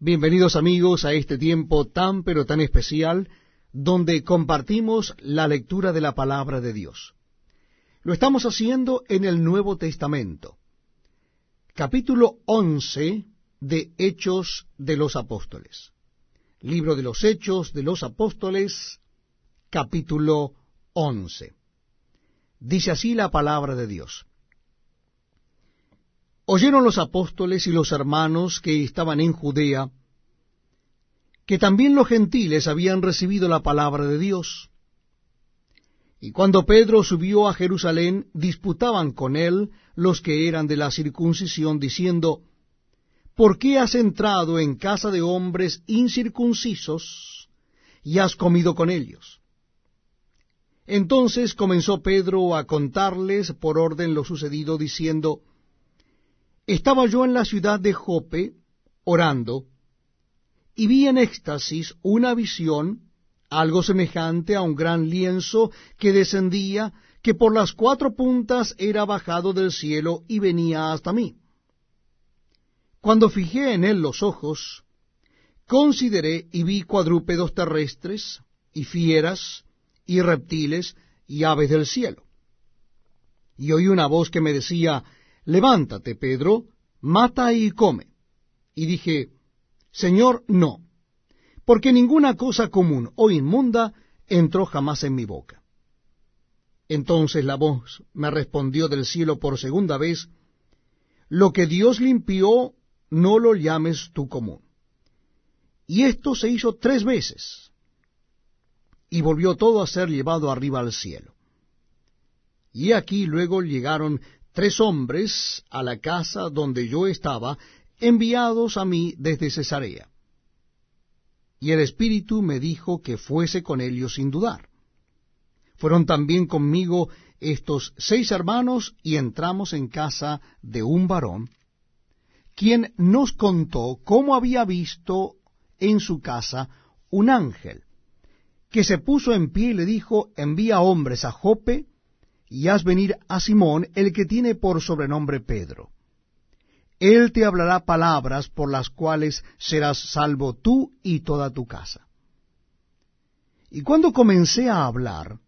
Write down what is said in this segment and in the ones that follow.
Bienvenidos amigos a este tiempo tan pero tan especial donde compartimos la lectura de la palabra de Dios. Lo estamos haciendo en el Nuevo Testamento, capítulo 11 de Hechos de los Apóstoles. Libro de los Hechos de los Apóstoles, capítulo 11. Dice así la palabra de Dios. Oyeron los apóstoles y los hermanos que estaban en Judea, que también los gentiles habían recibido la palabra de Dios. Y cuando Pedro subió a Jerusalén, disputaban con él los que eran de la circuncisión, diciendo, ¿Por qué has entrado en casa de hombres incircuncisos y has comido con ellos? Entonces comenzó Pedro a contarles por orden lo sucedido, diciendo, estaba yo en la ciudad de Jope orando, y vi en éxtasis una visión, algo semejante a un gran lienzo que descendía, que por las cuatro puntas era bajado del cielo y venía hasta mí. Cuando fijé en él los ojos, consideré y vi cuadrúpedos terrestres, y fieras, y reptiles, y aves del cielo. Y oí una voz que me decía, levántate, Pedro, mata y come. Y dije, Señor, no, porque ninguna cosa común o inmunda entró jamás en mi boca. Entonces la voz me respondió del cielo por segunda vez, lo que Dios limpió, no lo llames tú común. Y esto se hizo tres veces, y volvió todo a ser llevado arriba al cielo. Y aquí luego llegaron tres hombres a la casa donde yo estaba, enviados a mí desde Cesarea. Y el Espíritu me dijo que fuese con ellos sin dudar. Fueron también conmigo estos seis hermanos y entramos en casa de un varón, quien nos contó cómo había visto en su casa un ángel, que se puso en pie y le dijo, envía hombres a Jope, y haz venir a Simón, el que tiene por sobrenombre Pedro. Él te hablará palabras por las cuales serás salvo tú y toda tu casa. Y cuando comencé a hablar,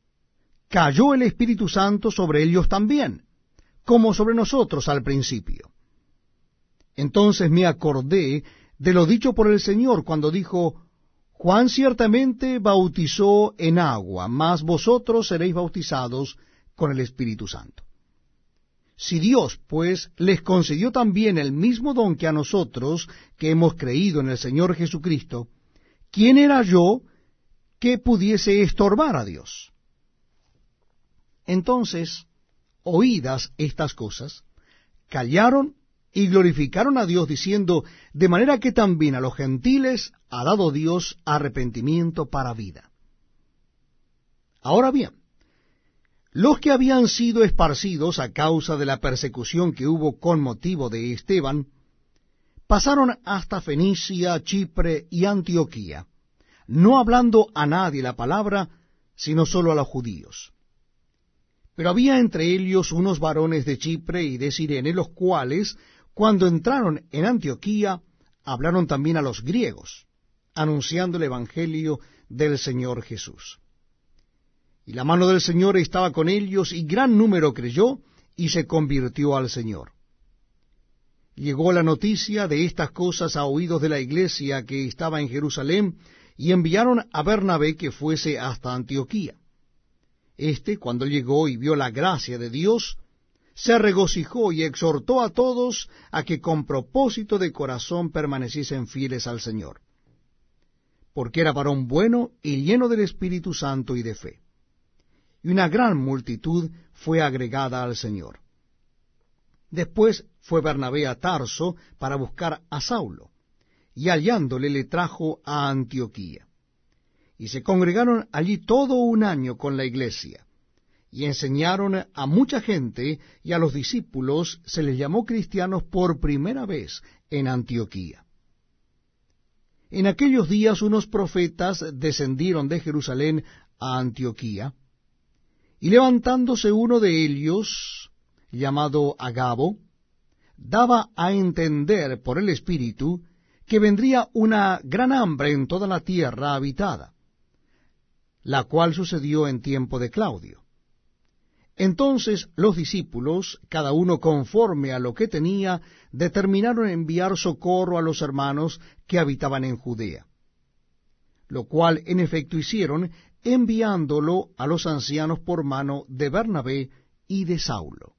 cayó el Espíritu Santo sobre ellos también, como sobre nosotros al principio. Entonces me acordé de lo dicho por el Señor cuando dijo, Juan ciertamente bautizó en agua, mas vosotros seréis bautizados con el Espíritu Santo. Si Dios, pues, les concedió también el mismo don que a nosotros, que hemos creído en el Señor Jesucristo, ¿quién era yo que pudiese estorbar a Dios? Entonces, oídas estas cosas, callaron y glorificaron a Dios diciendo, de manera que también a los gentiles ha dado Dios arrepentimiento para vida. Ahora bien, los que habían sido esparcidos a causa de la persecución que hubo con motivo de Esteban, pasaron hasta Fenicia, Chipre y Antioquía, no hablando a nadie la palabra, sino sólo a los judíos. Pero había entre ellos unos varones de Chipre y de Sirene, los cuales, cuando entraron en Antioquía, hablaron también a los griegos, anunciando el Evangelio del Señor Jesús. Y la mano del Señor estaba con ellos, y gran número creyó, y se convirtió al Señor. Llegó la noticia de estas cosas a oídos de la iglesia que estaba en Jerusalén, y enviaron a Bernabé que fuese hasta Antioquía. Este, cuando llegó y vio la gracia de Dios, se regocijó y exhortó a todos a que con propósito de corazón permaneciesen fieles al Señor, porque era varón bueno y lleno del Espíritu Santo y de fe y una gran multitud fue agregada al Señor. Después fue Bernabé a Tarso para buscar a Saulo, y hallándole le trajo a Antioquía. Y se congregaron allí todo un año con la iglesia, y enseñaron a mucha gente, y a los discípulos se les llamó cristianos por primera vez en Antioquía. En aquellos días unos profetas descendieron de Jerusalén a Antioquía, y levantándose uno de ellos, llamado Agabo, daba a entender por el Espíritu que vendría una gran hambre en toda la tierra habitada, la cual sucedió en tiempo de Claudio. Entonces los discípulos, cada uno conforme a lo que tenía, determinaron enviar socorro a los hermanos que habitaban en Judea, lo cual en efecto hicieron, enviándolo a los ancianos por mano de Bernabé y de Saulo.